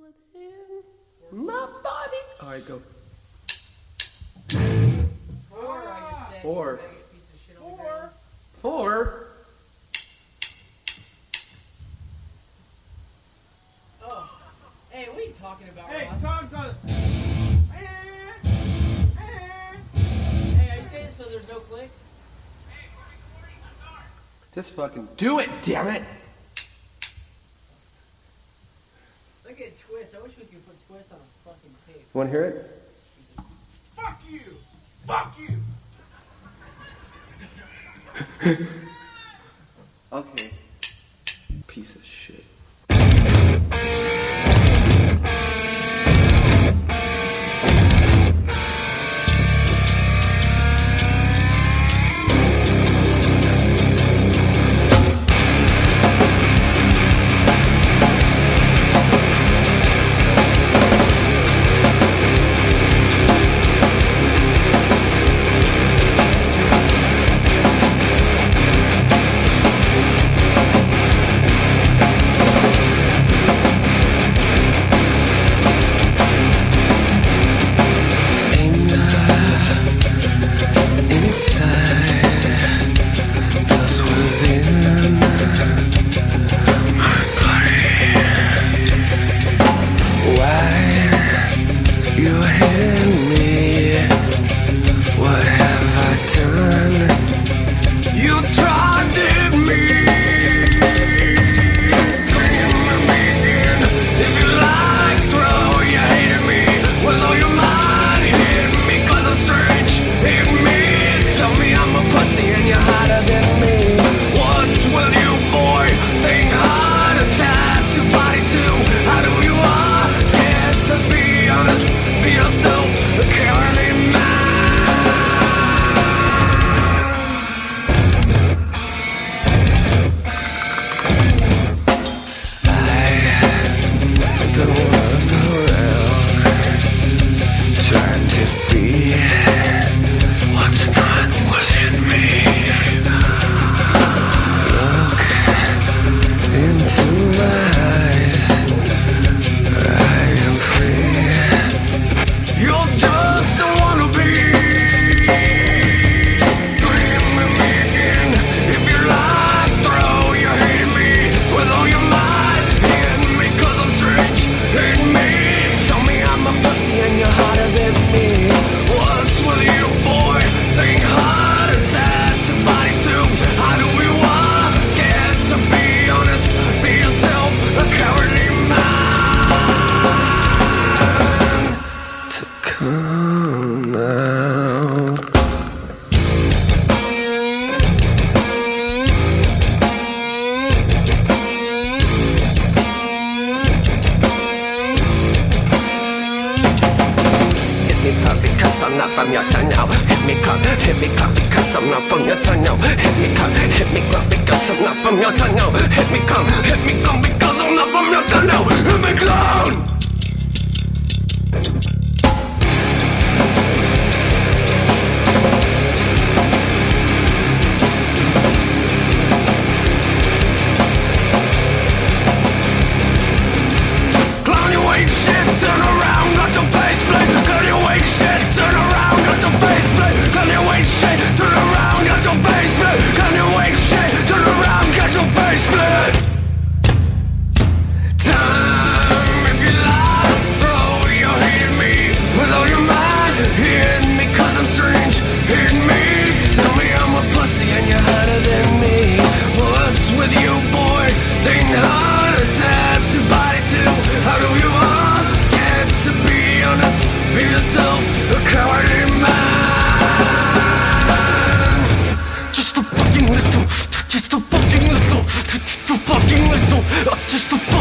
within my body. All right, go. Four, I. Four. you faggot piece of shit over there. Four. Oh. Hey, what are you talking about, Hey, Ross? tongues on. Hey, are you saying so there's no clicks? Just fucking do it, damn it. We could put Twist on a fucking tape. Want to hear it? Fuck you! Fuck you! Okay. Piece of shit. From your tongue now. Hit me cock, hit me cock because I'm not from your tongue now. Hit me cock, hit me cock because I'm not from your tongue now. Hit me cock, hit me cock because I'm not from your tongue now. Hit me. Clown, Just the